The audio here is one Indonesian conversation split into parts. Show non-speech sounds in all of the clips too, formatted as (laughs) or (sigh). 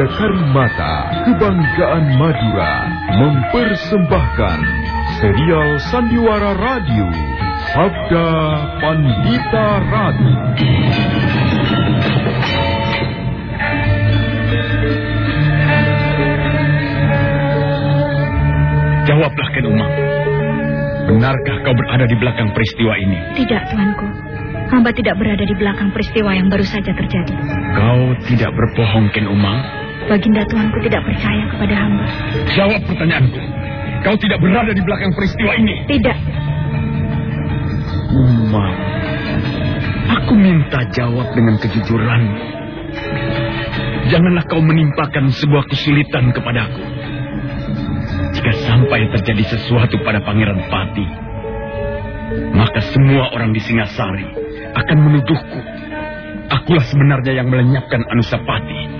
33 Karimata, Kebanggaan Madura, mempersembahkan serial Sandiwara Radio, Sabda Pandita Ratu. Jawablah, Ken Umang. Benarkah kau berada di belakang peristiwa ini? Tidak, tuanku. Hamba tidak berada di belakang peristiwa yang baru saja terjadi. Kau tidak berbohong, Ken Umang? Baginda tuanku tidak percaya kepada hamba. Jawab pertanyaanku. Kau tidak berada di belakang peristiwa ini? Tidak. Umang, aku minta jawab dengan kejujuran. Janganlah kau menimpakan sebuah kesulitan kepadaku. Jika sampai terjadi sesuatu pada Pangeran Pati, maka semua orang di Singasari akan menuduhku. Akulah sebenarnya yang melenyapkan Anusapati.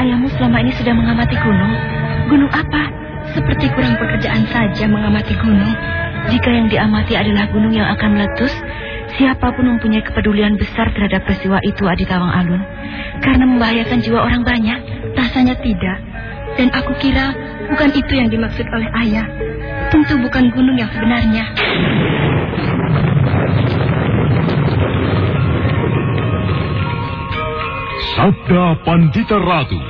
Ayahmu selama ini sudah mengamati gunung? Gunung apa? Seperti kurang pekerjaan saja mengamati gunung. Jika yang diamati adalah gunung yang akan meletus, siapa pun mempunyai kepedulian besar terhadap peristiwa itu Adi Tawang Alun. Karena membahayakan jiwa orang banyak. Rasanya tidak. Dan aku kira bukan itu yang dimaksud oleh ayah. Tentu bukan gunung yang sebenarnya. Sabda Pandita Ratu.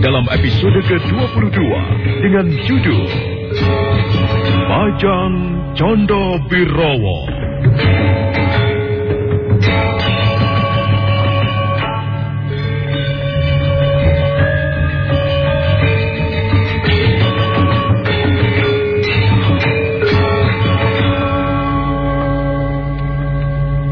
dalam episode ke-22 dengan judul Bajang Condo Birowo.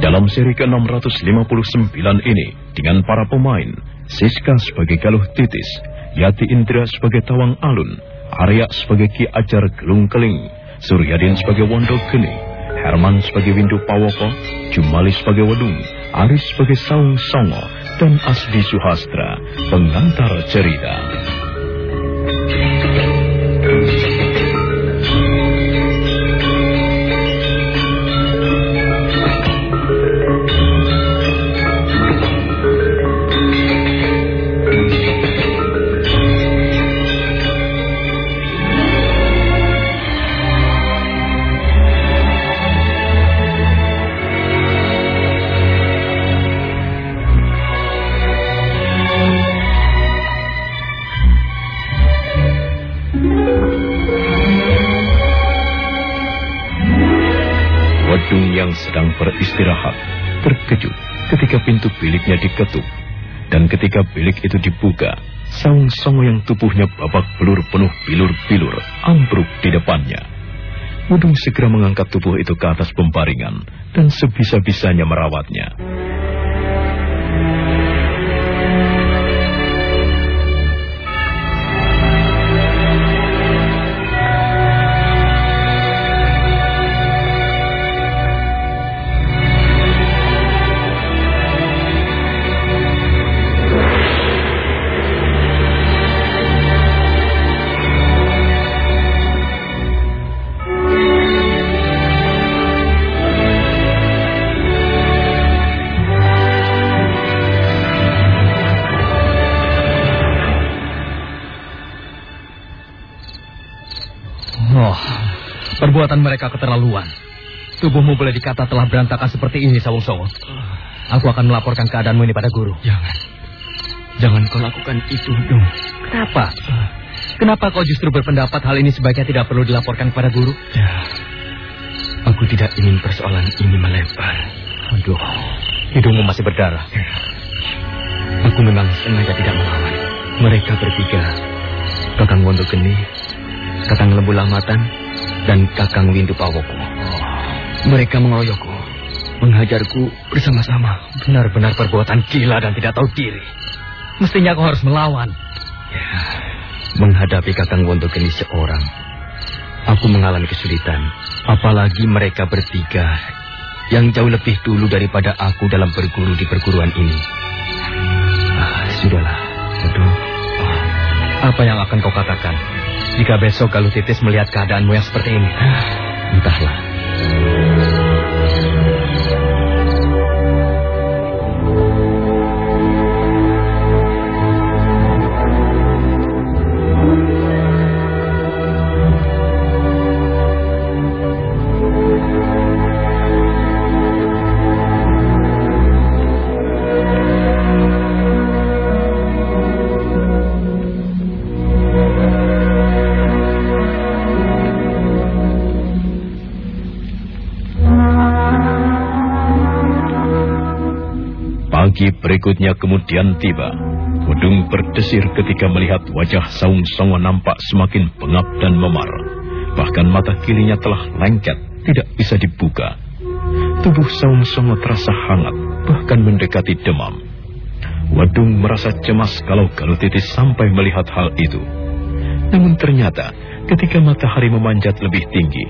Dalam seri ke-659 ini, dengan para pemain, Siska sebagai Galuh Titis, Yati Indra sebagai Tawang Alun, Arya sebagai Ki Ajar Gelung Keling, Suryadin sebagai Wondo Geni, Herman sebagai Windu Pawoko, Jumali sebagai Wedung, Aris sebagai Saung Songo, dan Asdi Suhastra, pengantar cerita. Diketuk. Dan ketika bilik itu dibuka, Saung Songo yang tubuhnya babak belur penuh bilur-bilur ambruk di depannya. Wudung segera mengangkat tubuh itu ke atas pembaringan dan sebisa-bisanya merawatnya. Perbuatan mereka keterlaluan. Tubuhmu boleh dikata telah berantakan seperti ini, Sawung Songo. Aku akan melaporkan keadaanmu ini pada guru. Jangan. Jangan kau lakukan itu, dong. Kenapa? Kenapa kau justru berpendapat hal ini sebaiknya tidak perlu dilaporkan kepada guru? Ya, aku tidak ingin persoalan ini melebar. Aduh, hidungmu masih berdarah. Ya. Aku memang sengaja tidak melawan. Mereka bertiga, Kakang Wondo Geni, Kakang Lembu Lamatan, dan Kakang Windu Pawoko. Mereka mengeroyokku, menghajarku bersama-sama. Benar-benar perbuatan gila dan tidak tahu diri. Mestinya kau harus melawan. Ya, menghadapi Kakang Wondogeni seorang, aku mengalami kesulitan. Apalagi mereka bertiga yang jauh lebih dulu daripada aku dalam berguru di perguruan ini. Ah, sudahlah, Aduh. Apa yang akan kau katakan? Jika besok Galuh Titis melihat keadaanmu yang seperti ini. Pagi berikutnya kemudian tiba. Kudung berdesir ketika melihat wajah Saung Songo nampak semakin pengap dan memar. Bahkan mata kirinya telah lengket, tidak bisa dibuka. Tubuh Saung Songo terasa hangat, bahkan mendekati demam. Wadung merasa cemas kalau Galutitis sampai melihat hal itu. Namun ternyata ketika matahari memanjat lebih tinggi,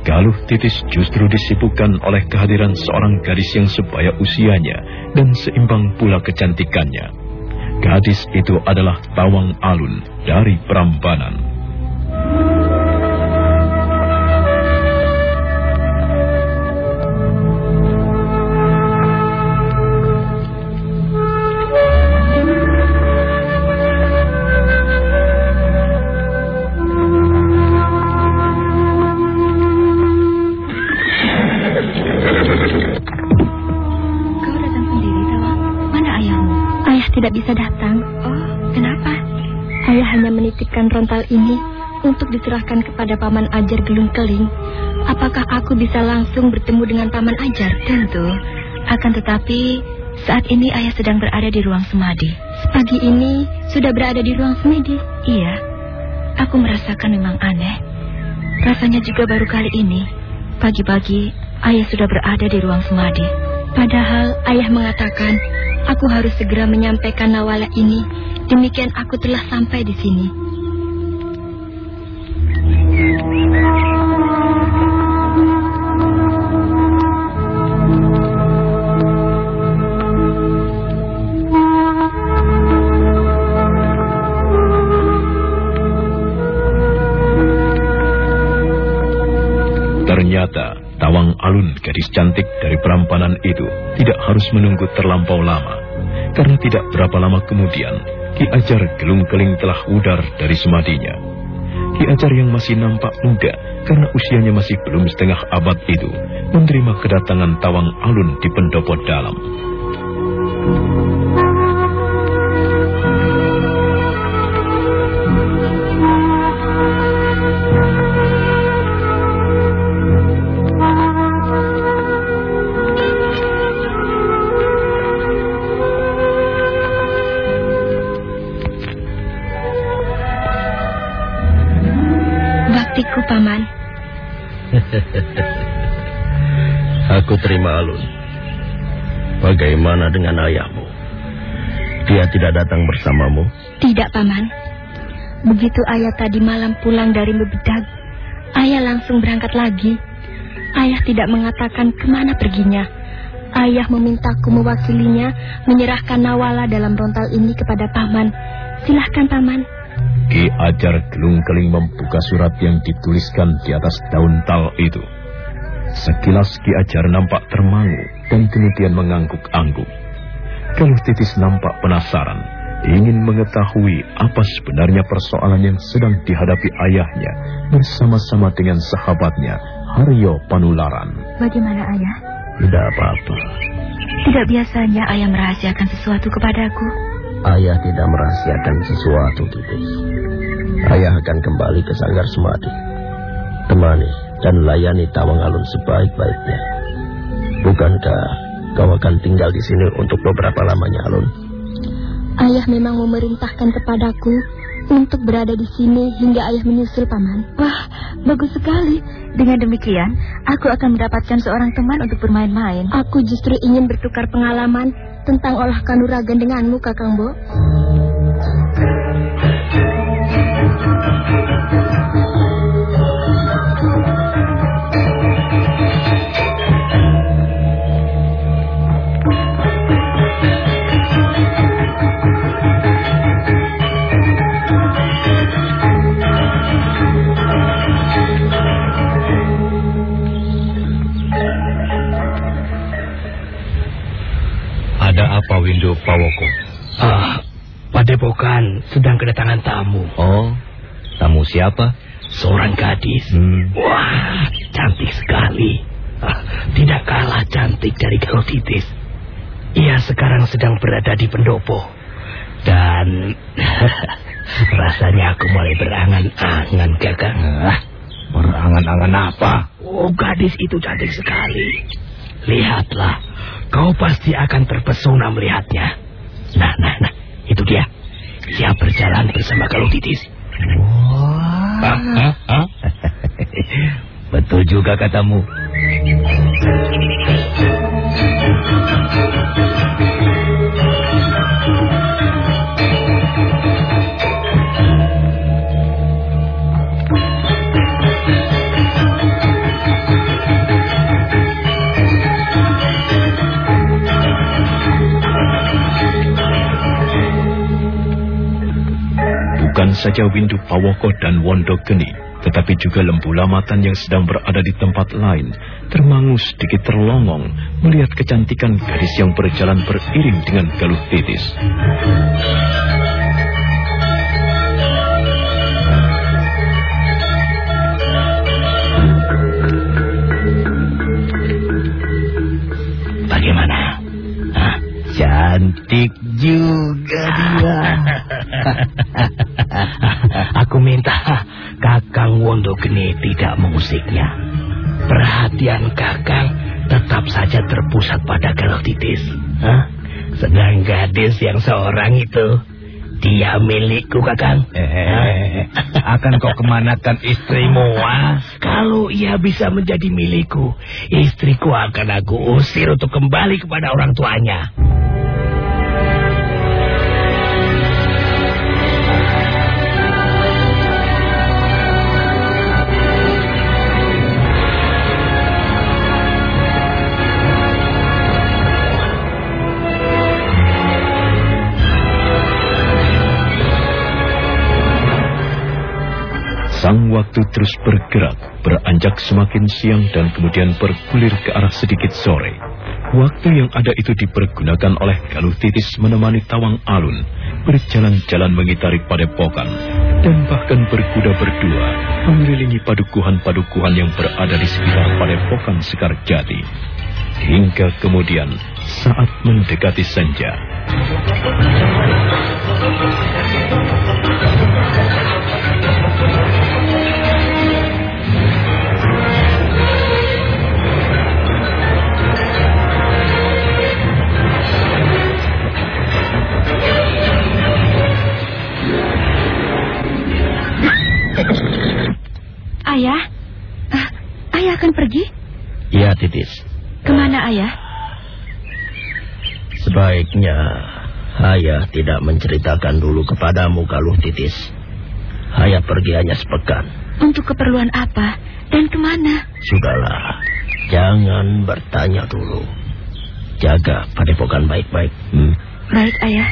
Galuh Titis justru disibukkan oleh kehadiran seorang gadis yang sebaya usianya dan seimbang pula kecantikannya. Gadis itu adalah Tawang Alun dari Prambanan. Menitipkan rontal ini untuk diserahkan kepada Paman Ajar Gelung Keling. Apakah aku bisa langsung bertemu dengan Paman Ajar? Tentu. Akan tetapi, saat ini ayah sedang berada di ruang semadi. Pagi ini sudah berada di ruang semedi? Iya. Aku merasakan memang aneh. Rasanya juga baru kali ini. Pagi-pagi, ayah sudah berada di ruang semadi. Padahal ayah mengatakan Aku harus segera menyampaikan nawala ini. Demikian aku telah sampai di sini. Ternyata Tawang Alun, gadis cantik dari perampanan itu, tidak harus menunggu terlampau lama. Karena tidak berapa lama kemudian, Ki Ajar Gelung Keling telah udar dari semadinya. Ki Ajar yang masih nampak muda, karena usianya masih belum setengah abad itu, menerima kedatangan Tawang Alun di pendopo dalam. Aku terima alun. Bagaimana dengan ayahmu? Dia tidak datang bersamamu? Tidak, Paman. Begitu ayah tadi malam pulang dari Bebedag, ayah langsung berangkat lagi. Ayah tidak mengatakan ke mana perginya. Ayah memintaku mewakilinya menyerahkan Nawala dalam rontal ini kepada Paman. Silahkan, Paman. Ki Ajar Gelung Keling membuka surat yang dituliskan di atas daun tal itu. Sekilas Ki Ajar nampak termangu dan kemudian mengangguk-angguk. Galuh Titis nampak penasaran, ingin mengetahui apa sebenarnya persoalan yang sedang dihadapi ayahnya bersama-sama dengan sahabatnya Haryo Panularan. Bagaimana ayah? Tidak apa-apa. Tidak biasanya ayah merahasiakan sesuatu kepadaku. Ayah tidak merahasiakan sesuatu, Titis. Ayah akan kembali ke Sanggar Semadi. Temani dan layani Tawang Alun sebaik-baiknya. Bukankah kau akan tinggal di sini untuk beberapa lamanya, Alun? Ayah memang memerintahkan kepadaku untuk berada di sini hingga ayah menyusul paman. Wah, bagus sekali. Dengan demikian, aku akan mendapatkan seorang teman untuk bermain-main. Aku justru ingin bertukar pengalaman tentang olah kanuragan denganmu, Kakang Bo. Siapa? Seorang gadis. Hmm. Wah, cantik sekali. Ah, tidak kalah cantik dari Galotitis. Ia sekarang sedang berada di pendopo. Dan (laughs) rasanya aku mulai berangan-angan, Kakak. Berangan-angan apa? Oh, gadis itu cantik sekali. Lihatlah, kau pasti akan terpesona melihatnya. Nah, nah, nah, itu dia. Ia berjalan bersama Galotitis. Betul juga katamu. Saja Windu Pawoko dan Wondo Geni, tetapi juga Lembu Lamatan yang sedang berada di tempat lain, termangu sedikit terlongong melihat kecantikan gadis yang berjalan beriring dengan Galuh Titis. Cantik juga dia. (laughs) Aku minta Kakang Wondo Geni tidak mengusiknya. Perhatian Kakang tetap saja terpusat pada Galotitis. Hah? Sedang gadis yang seorang itu, dia milikku Kakang. Eh, akan kau kemanakan istrimu, ah? Kalau ia bisa menjadi milikku, istriku akan aku usir untuk kembali kepada orang tuanya. Waktu terus bergerak, beranjak semakin siang dan kemudian bergulir ke arah sedikit sore. Waktu yang ada itu dipergunakan oleh Galuh Titis menemani Tawang Alun, berjalan-jalan mengitari padepokan, dan bahkan berkuda berdua mengelilingi padukuhan-padukuhan yang berada di sekitar padepokan Sekar Jati. Hingga kemudian saat mendekati senja. Ayah, Ah, ayah akan pergi? Iya, Titis. Ke mana ayah? Sebaiknya Ayah tidak menceritakan dulu kepadamu Galuh Titis. Ayah pergi hanya sepekan. Untuk keperluan apa? Dan ke mana? Sudahlah, jangan bertanya dulu. Jaga padepokan baik-baik. Hmm? Baik, ayah.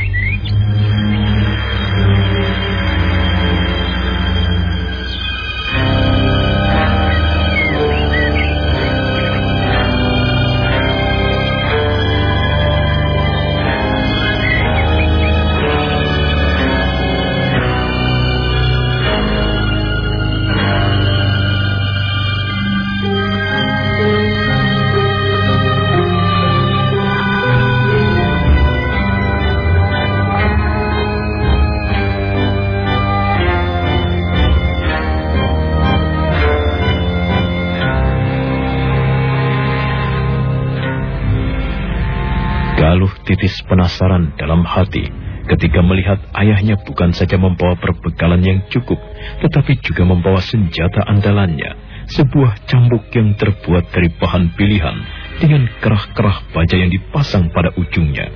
Titis penasaran dalam hati ketika melihat ayahnya bukan saja membawa perbekalan yang cukup, tetapi juga membawa senjata andalannya, sebuah cambuk yang terbuat dari bahan pilihan dengan kerah-kerah baja yang dipasang pada ujungnya.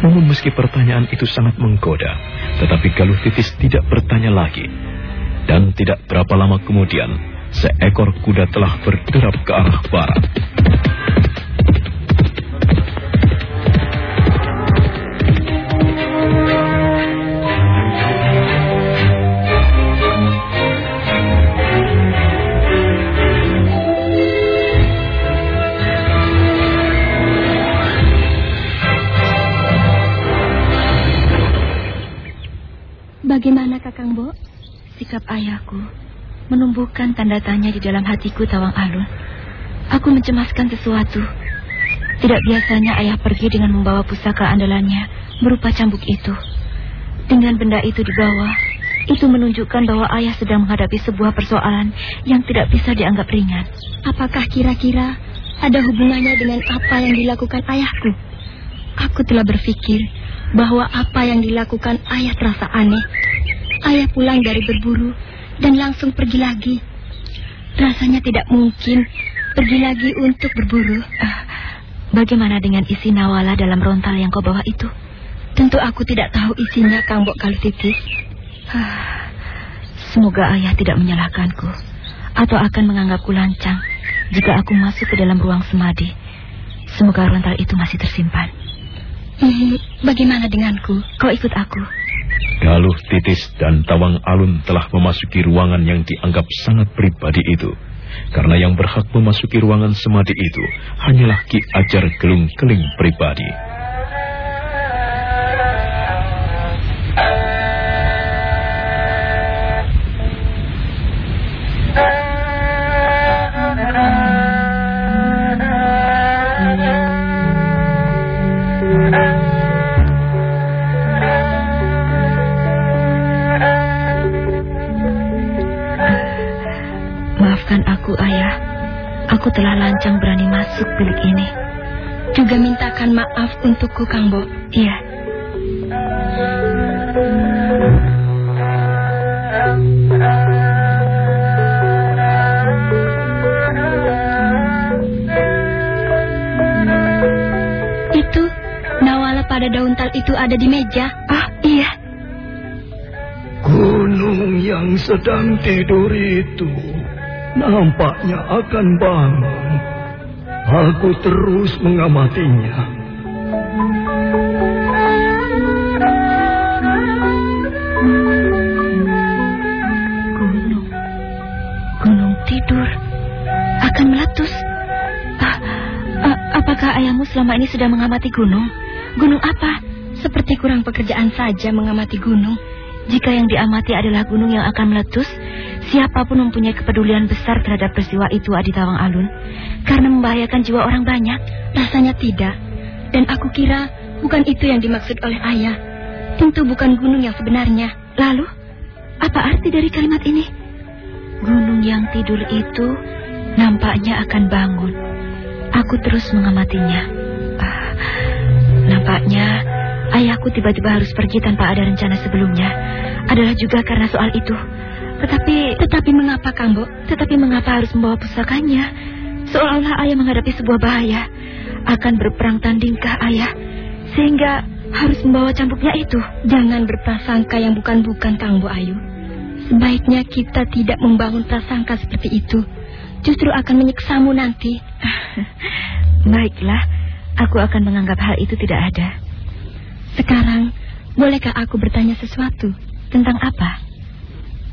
Namun meski pertanyaan itu sangat menggoda, tetapi Galuh Titis tidak bertanya lagi. Dan tidak berapa lama kemudian, seekor kuda telah berderap ke arah barat. Sikap ayahku menumbuhkan tanda tanya di dalam hatiku Tawang Alun. Aku mencemaskan sesuatu. Tidak biasanya ayah pergi dengan membawa pusaka andalannya berupa cambuk itu. Dengan benda itu dibawa, itu menunjukkan bahwa ayah sedang menghadapi sebuah persoalan yang tidak bisa dianggap ringan. Apakah kira-kira ada hubungannya dengan apa yang dilakukan ayahku? Aku telah berpikir bahwa apa yang dilakukan ayah terasa aneh. Ayah pulang dari berburu dan langsung pergi lagi. Rasanya tidak mungkin pergi lagi untuk berburu. Uh, bagaimana dengan isi nawala dalam rontal yang kau bawa itu? Tentu aku tidak tahu isinya, Kang Bok Kalititis. Uh, semoga ayah tidak menyalahkanku atau akan menganggapku lancang jika aku masuk ke dalam ruang semadi. Semoga rontal itu masih tersimpan. Hmm, bagaimana denganku? Kau ikut aku. Galuh Titis dan Tawang Alun telah memasuki ruangan yang dianggap sangat pribadi itu. Karena yang berhak memasuki ruangan semadi itu hanyalah Ki Ajar Gelung Keling pribadi. Aku telah lancang berani masuk bilik ini. Juga mintakan maaf untukku, Kang Bo. Iya. Itu, Nawala pada daun tal itu ada di meja. Ah, iya. Gunung yang sedang tidur itu nampaknya akan bangun. Aku terus mengamatinya. Gunung, gunung tidur akan meletus. Ah, ah, apakah ayahmu selama ini sudah mengamati gunung? Gunung apa? Seperti kurang pekerjaan saja mengamati gunung. Jika yang diamati adalah gunung yang akan meletus, Siapa pun mempunyai kepedulian besar terhadap peristiwa itu Adi Tawang Alun karena membahayakan jiwa orang banyak. Rasanya tidak. Dan aku kira bukan itu yang dimaksud oleh ayah. Tentu bukan gunung yang sebenarnya. Lalu, apa arti dari kalimat ini? Gunung yang tidur itu nampaknya akan bangun. Aku terus mengamatinya. Ah, nampaknya ayahku tiba-tiba harus pergi tanpa ada rencana sebelumnya. Adalah juga karena soal itu. Tetapi... Tetapi mengapa, Kambo? Tetapi mengapa harus membawa pusakanya? Seolah-olah ayah menghadapi sebuah bahaya. Akan berperang tandingkah ayah? Sehingga harus membawa cambuknya itu. Jangan berprasangka yang bukan-bukan, Kang Bu Ayu. Sebaiknya kita tidak membangun prasangka seperti itu. Justru akan menyiksamu nanti. (laughs) Baiklah, aku akan menganggap hal itu tidak ada. Sekarang, bolehkah aku bertanya sesuatu? Tentang apa?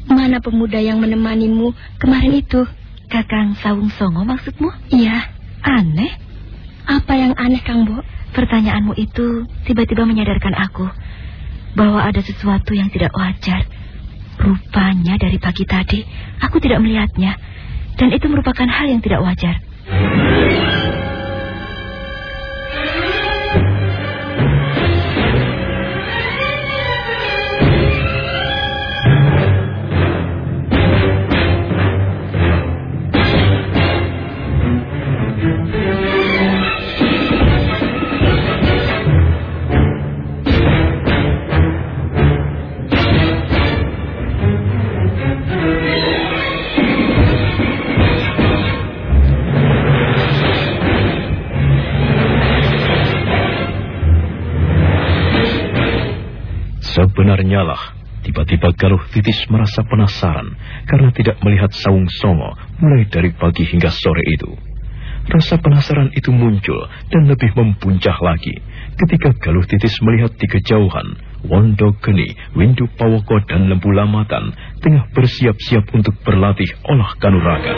Mana pemuda yang menemanimu kemarin itu? Kakang Sawung Songo maksudmu? Iya. Aneh? Apa yang aneh, Kang Bo? Pertanyaanmu itu tiba-tiba menyadarkan aku bahwa ada sesuatu yang tidak wajar. Rupanya dari pagi tadi aku tidak melihatnya dan itu merupakan hal yang tidak wajar. Sebenarnya lah, tiba-tiba Galuh Titis merasa penasaran karena tidak melihat Saung Songo mulai dari pagi hingga sore itu. Rasa penasaran itu muncul dan lebih mempuncak lagi ketika Galuh Titis melihat di kejauhan Wondo Geni, Windu Pawoko dan Lembu Lamatan tengah bersiap-siap untuk berlatih olah kanuragan.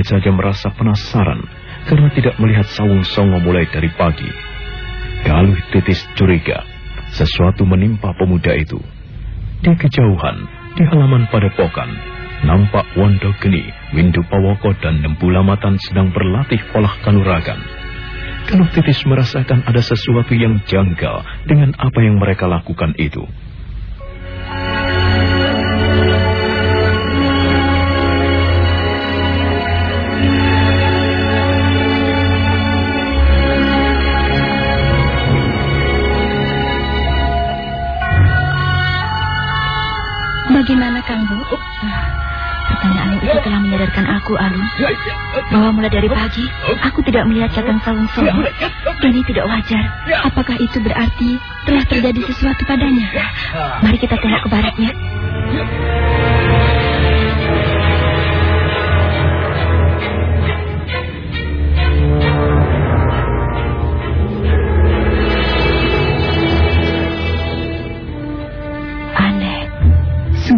Tiba-tiba saja merasa penasaran karena tidak melihat Sawung Songo mulai dari pagi. Galuh Titis curiga sesuatu menimpa pemuda itu. Di kejauhan, di halaman padepokan, nampak Wondo Geni, Windu Pawoko dan Lembu Lamatan sedang berlatih olah kanuragan. Galuh Titis merasakan ada sesuatu yang janggal dengan apa yang mereka lakukan itu. Bagaimana, Kang Bu? Pertanyaan itu telah menyadarkan aku, Alun, bahwa mulai dari pagi aku tidak melihat Kakang Sawung Songo. Ini tidak wajar. Apakah itu berarti telah terjadi sesuatu padanya? Mari kita tengok ke baratnya.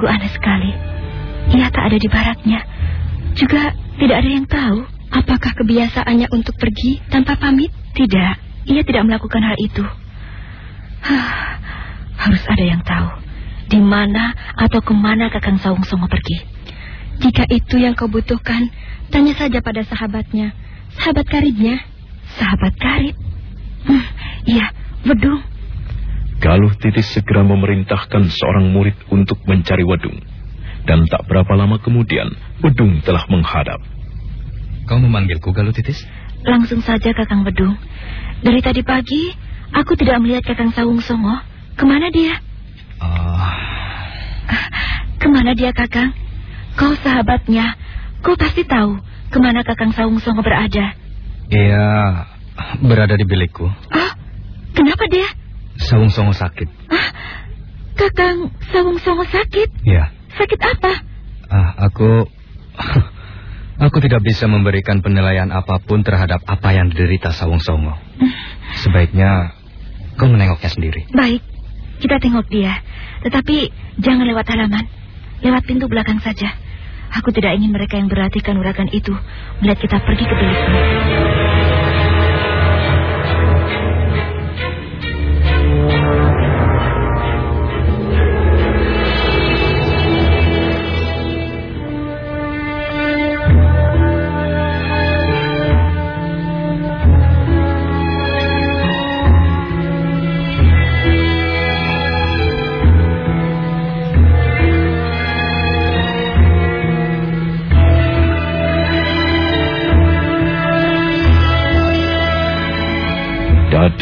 Sungguh aneh sekali. Ia tak ada di baraknya. Juga tidak ada yang tahu. Apakah kebiasaannya untuk pergi tanpa pamit? Tidak, ia tidak melakukan hal itu. Hah, harus ada yang tahu. Di mana atau ke mana Kakang Saung Songo pergi. Jika itu yang kau butuhkan, tanya saja pada sahabatnya. Sahabat karibnya. Sahabat karib? Hmm, iya, Wedung. Galuh Titis segera memerintahkan seorang murid untuk mencari Wedung. Dan tak berapa lama kemudian, Wedung telah menghadap. Kau memanggilku, Galuh Titis? Langsung saja Kakang Wedung. Dari tadi pagi, aku tidak melihat Kakang Sawung Songo. Ke mana dia? Ah, Ke mana dia, Kakang? Kau sahabatnya. Kau pasti tahu ke mana Kakang Sawung Songo berada. ia berada di bilikku. Ah, kenapa dia? Sawung Songo sakit. Ah, Kakang Sawung Songo sakit. Ya, Sakit apa? ah, aku (laughs) Aku tidak bisa memberikan penilaian apa pun terhadap apa yang diderita Sawung Songo. Sebaiknya kau menengoknya sendiri. Baik, kita tengok dia. Tetapi jangan lewat halaman. Lewat pintu belakang saja. Aku tidak ingin mereka yang berarti kanuragan itu melihat kita pergi ke bilikmu.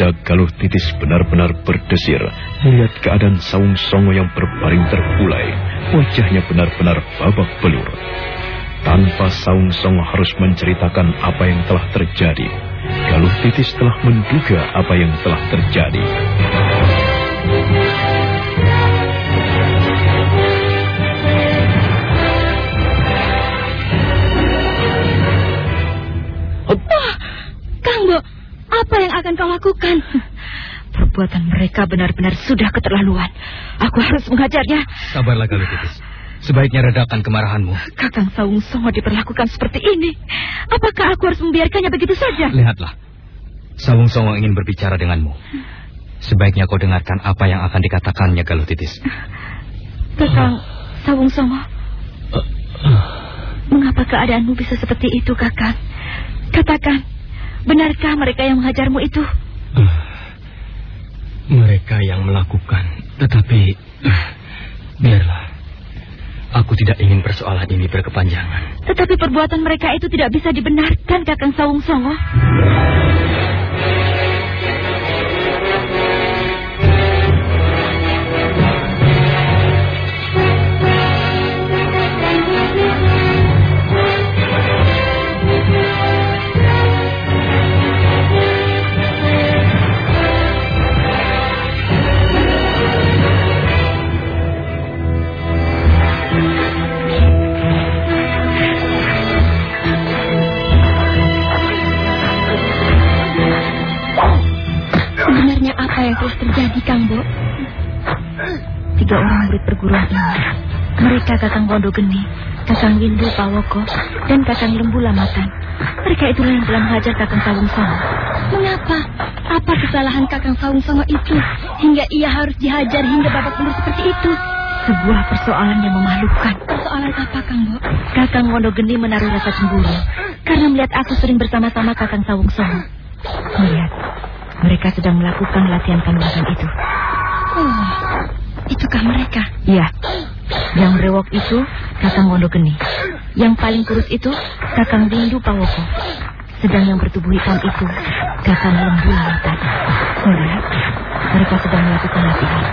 Dada Galuh Titis benar-benar berdesir melihat keadaan Saung Songo yang berbaring terkulai. Wajahnya benar-benar babak belur. Tanpa Saung Songo harus menceritakan apa yang telah terjadi. Galuh Titis telah menduga apa yang telah terjadi. Wah, apa yang akan kau lakukan? Perbuatan mereka benar-benar sudah keterlaluan. Aku harus menghajarnya. Sabarlah Galuh Titis. Sebaiknya redakan kemarahanmu. Kakang Saung Songo diperlakukan seperti ini. Apakah aku harus membiarkannya begitu saja? Lihatlah. Sawung Songo ingin berbicara denganmu. Sebaiknya kau dengarkan apa yang akan dikatakannya Galuh Titis. Kakang Sawung Songo. Mengapa keadaanmu bisa seperti itu, Kakang? Katakan, benarkah mereka yang menghajarmu itu? Mereka yang melakukan, tetapi (clears throat) biarlah. Aku tidak ingin persoalan ini berkepanjangan. Tetapi perbuatan mereka itu tidak bisa dibenarkan, Kakang Sawung Songo. Pawoko, dan Kakang Lembu Lamatan. Mereka itulah yang telah menghajar Kakang Sawung Songo. Mengapa? Apa kesalahan Kakang Sawung Songo itu hingga ia harus dihajar hingga babak belur seperti itu? Sebuah persoalan yang memalukan. Persoalan apa, Kang Bo? Kakang Wondo Geni menaruh rasa cemburu karena melihat aku sering bersama-sama Kakang Sawung Songo. Melihat mereka sedang melakukan latihan kanuragan itu. Oh, itukah mereka? Iya. Yang berewok itu Kakang Wondo Geni. Yang paling kurus itu Kakang Dindu Pawoko. Sedang yang bertubuh hitam itu Kakang Lembu Lamatan. Melihat mereka sedang melakukan latihan.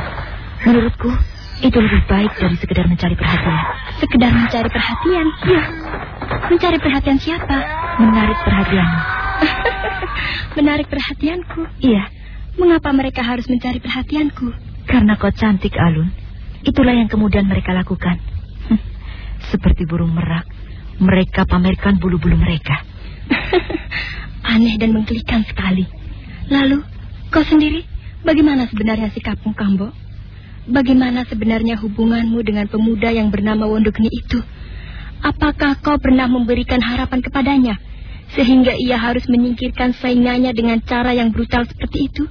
Menurutku itu lebih baik dari sekedar mencari perhatian. Sekedar mencari perhatian? Iya. Mencari perhatian siapa? Menarik perhatianmu. (laughs) Menarik perhatianku? Iya. Mengapa mereka harus mencari perhatianku? Karena kau cantik, Alun. Itulah yang kemudian mereka lakukan. Seperti burung merak, mereka pamerkan bulu-bulu mereka. (laughs) Aneh dan menggelikan sekali. Lalu, kau sendiri, bagaimana sebenarnya sikapmu, Kambo? Bagaimana sebenarnya hubunganmu dengan pemuda yang bernama Wondogeni itu? Apakah kau pernah memberikan harapan kepadanya? Sehingga ia harus menyingkirkan saingannya dengan cara yang brutal seperti itu?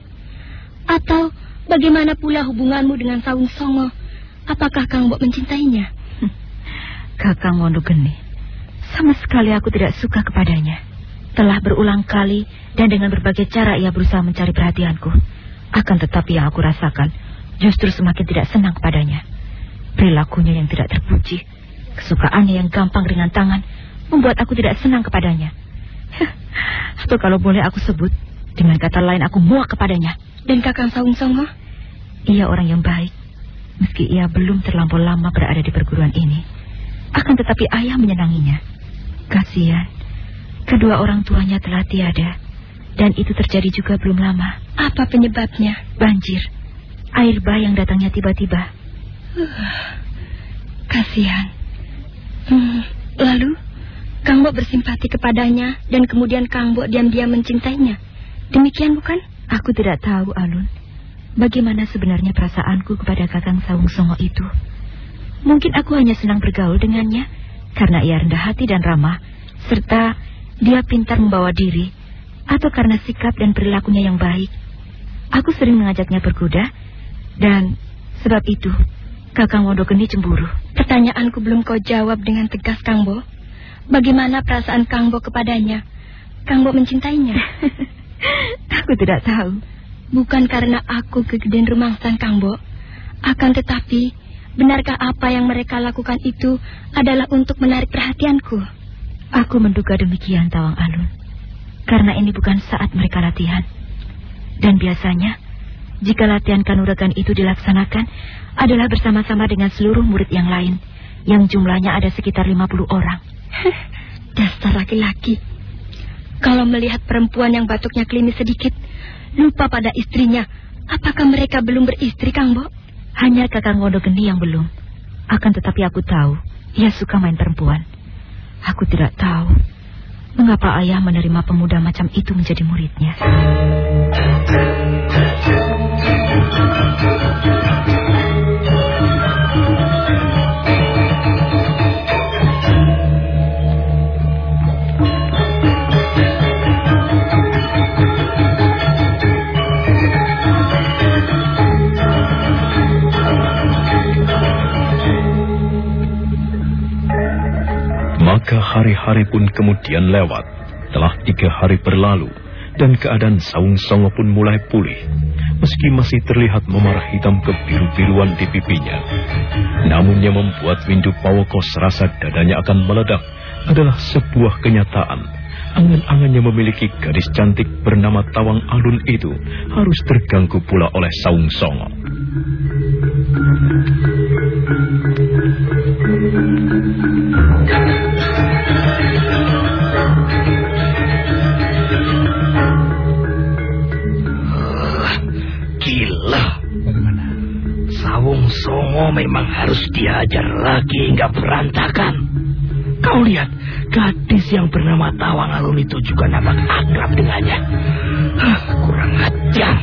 Atau bagaimana pula hubunganmu dengan Saung Songo? Apakah Kang Mbok mencintainya? Kakang Wondogeni, sama sekali aku tidak suka kepadanya. Telah berulang kali dan dengan berbagai cara ia berusaha mencari perhatianku. Akan tetapi yang aku rasakan justru semakin tidak senang kepadanya. Perilakunya yang tidak terpuji, kesukaannya yang gampang ringan tangan, membuat aku tidak senang kepadanya. Atau kalau boleh aku sebut, dengan kata lain aku muak kepadanya. Dan Kakang Saung Songo? Ia orang yang baik. Meski ia belum terlampau lama berada di perguruan ini. Akan tetapi ayah menyenanginya. Kasihan. Kedua orang tuanya telah tiada. Dan itu terjadi juga belum lama. Apa penyebabnya? Banjir. Air bah yang datangnya tiba-tiba. (sighs) kasihan. Hmm, Lalu, Kang Bo bersimpati kepadanya dan kemudian Kang Bo diam-diam mencintainya. Demikian bukan? Aku tidak tahu, Alun. Bagaimana sebenarnya perasaanku kepada Kakang Sawung Songo itu? Mungkin aku hanya senang bergaul dengannya karena ia rendah hati dan ramah, serta dia pintar membawa diri, atau karena sikap dan perilakunya yang baik. Aku sering mengajaknya berkuda, dan sebab itu Kakang Wondogeni cemburu. Pertanyaanku belum kau jawab dengan tegas, Kang Bo. Bagaimana perasaan Kang Bo kepadanya? Kang Bo mencintainya. (laughs) aku tidak tahu. Bukan karena aku kegedean rumangsan, Kang Bo. Akan tetapi, benarkah apa yang mereka lakukan itu adalah untuk menarik perhatianku? Aku menduga demikian, Tawang Alun. Karena ini bukan saat mereka latihan. Dan biasanya, jika latihan kanuragan itu dilaksanakan, adalah bersama-sama dengan seluruh murid yang lain, yang jumlahnya ada sekitar 50 orang. (laughs) Dasar laki-laki. Kalau melihat perempuan yang batuknya klimis sedikit, lupa pada istrinya, apakah mereka belum beristri, Kang Bo? Hanya kakang Wondo Geni yang belum. Akan tetapi aku tahu, ia suka main perempuan. Aku tidak tahu mengapa ayah menerima pemuda macam itu menjadi muridnya. Maka hari-hari pun kemudian lewat. Telah tiga hari berlalu, dan keadaan Saung Songo pun mulai pulih. Meski masih terlihat memarah hitam kebiru-biruan di pipinya. Namun yang membuat Windu Pawoko serasa dadanya akan meledak adalah sebuah kenyataan. Angan-angan yang memiliki gadis cantik bernama Tawang Alun itu harus terganggu pula oleh Saung Songo. Songo memang harus diajar lagi hingga berantakan. Kau lihat, gadis yang bernama Tawang Alun itu juga nampak akrab dengannya. Hah, kurang ajar.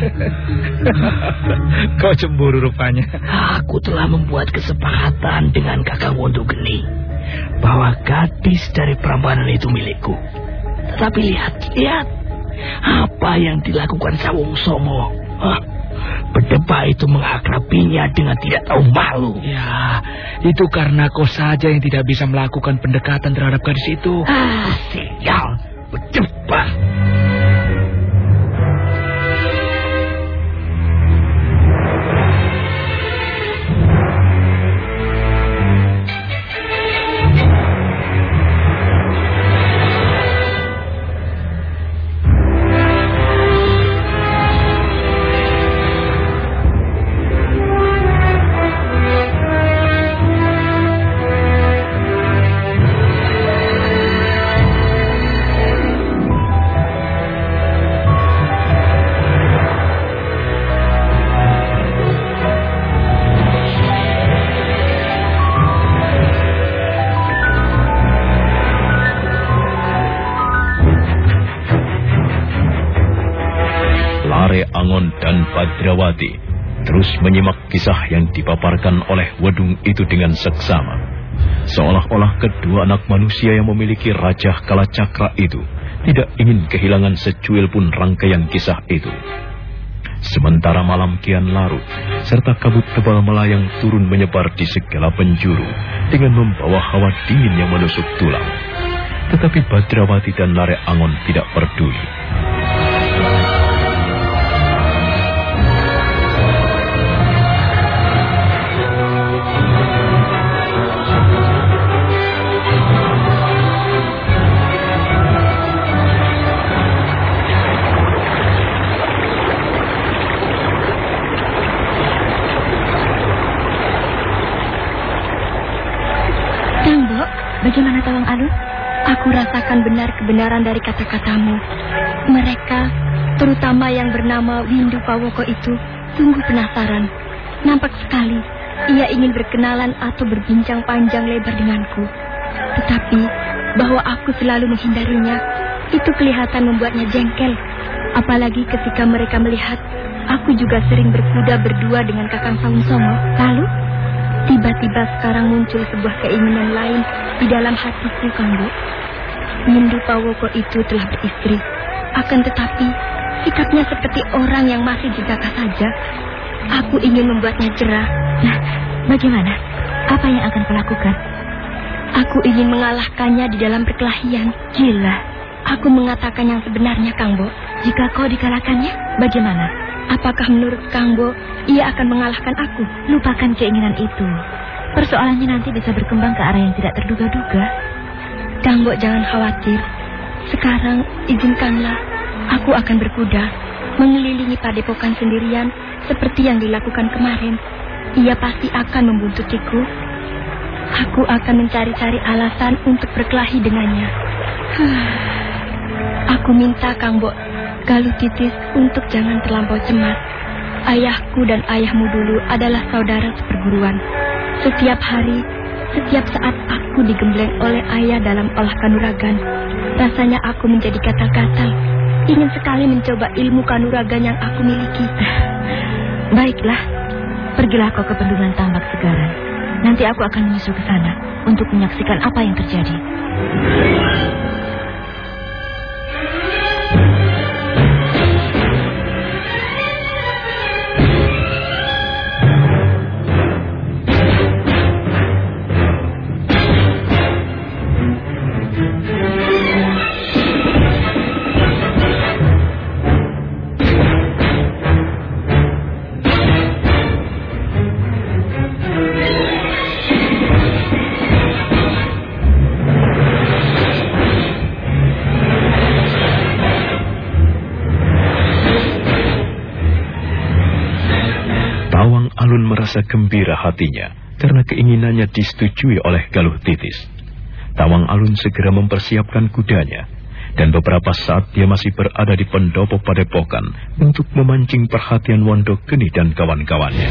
(laughs) Kau cemburu rupanya. Aku telah membuat kesepakatan dengan kakak Wondo Geni bahwa gadis dari perambanan itu milikku. Tetapi lihat, lihat apa yang dilakukan Sawung Songo. Hah, Bedeba itu mengakrabinya dengan tidak tahu malu. Ya, itu karena kau saja yang tidak bisa melakukan pendekatan terhadap gadis itu. Ah, sial. Bedeba. Wedung itu dengan seksama. Seolah-olah kedua anak manusia yang memiliki Raja Kalacakra itu tidak ingin kehilangan secuil pun rangkaian kisah itu. Sementara malam kian larut, serta kabut tebal melayang turun menyebar di segala penjuru dengan membawa hawa dingin yang menusuk tulang. Tetapi Badrawati dan Lare Angon tidak peduli. Alun? Aku rasakan benar kebenaran dari kata-katamu. Mereka, terutama yang bernama Windu Pawoko itu, sungguh penasaran. Nampak sekali ia ingin berkenalan atau berbincang panjang lebar denganku. Tetapi bahwa aku selalu menghindarinya, itu kelihatan membuatnya jengkel. Apalagi ketika mereka melihat aku juga sering berkuda berdua dengan Kakang Saung Songo. Lalu, tiba-tiba sekarang muncul sebuah keinginan lain di dalam hatiku, Kang Bu. Nindu Pawoko itu telah beristri. Akan tetapi, sikapnya seperti orang yang masih jejaka saja. Aku ingin membuatnya cerah. Nah, bagaimana? Apa yang akan kau lakukan? Aku ingin mengalahkannya di dalam perkelahian. Gila. Aku mengatakan yang sebenarnya, Kang Bo. Jika kau dikalahkannya, bagaimana? Apakah menurut Kang Bo, ia akan mengalahkan aku? Lupakan keinginan itu. Persoalannya nanti bisa berkembang ke arah yang tidak terduga-duga. Kang Bo jangan khawatir. Sekarang izinkanlah aku akan berkuda, mengelilingi padepokan sendirian seperti yang dilakukan kemarin. Ia pasti akan membuntutiku. Aku akan mencari-cari alasan untuk berkelahi dengannya. (sighs) Aku minta Kang Bo Galuh Titis untuk jangan terlampau cemas. Ayahku dan ayahmu dulu adalah saudara seperguruan. Setiap hari, setiap saat aku digembleng oleh ayah dalam olah kanuragan. Rasanya aku menjadi gatal-gatal. Ingin sekali mencoba ilmu kanuragan yang aku miliki. (sighs) Baiklah, pergilah kau ke bendungan tambak segaran. Nanti aku akan menyusul ke sana untuk menyaksikan apa yang terjadi. Gembira hatinya karena keinginannya disetujui oleh Galuh Titis. Tawang Alun segera mempersiapkan kudanya, dan beberapa saat dia masih berada di pendopo padepokan untuk memancing perhatian Wondo Geni dan kawan-kawannya.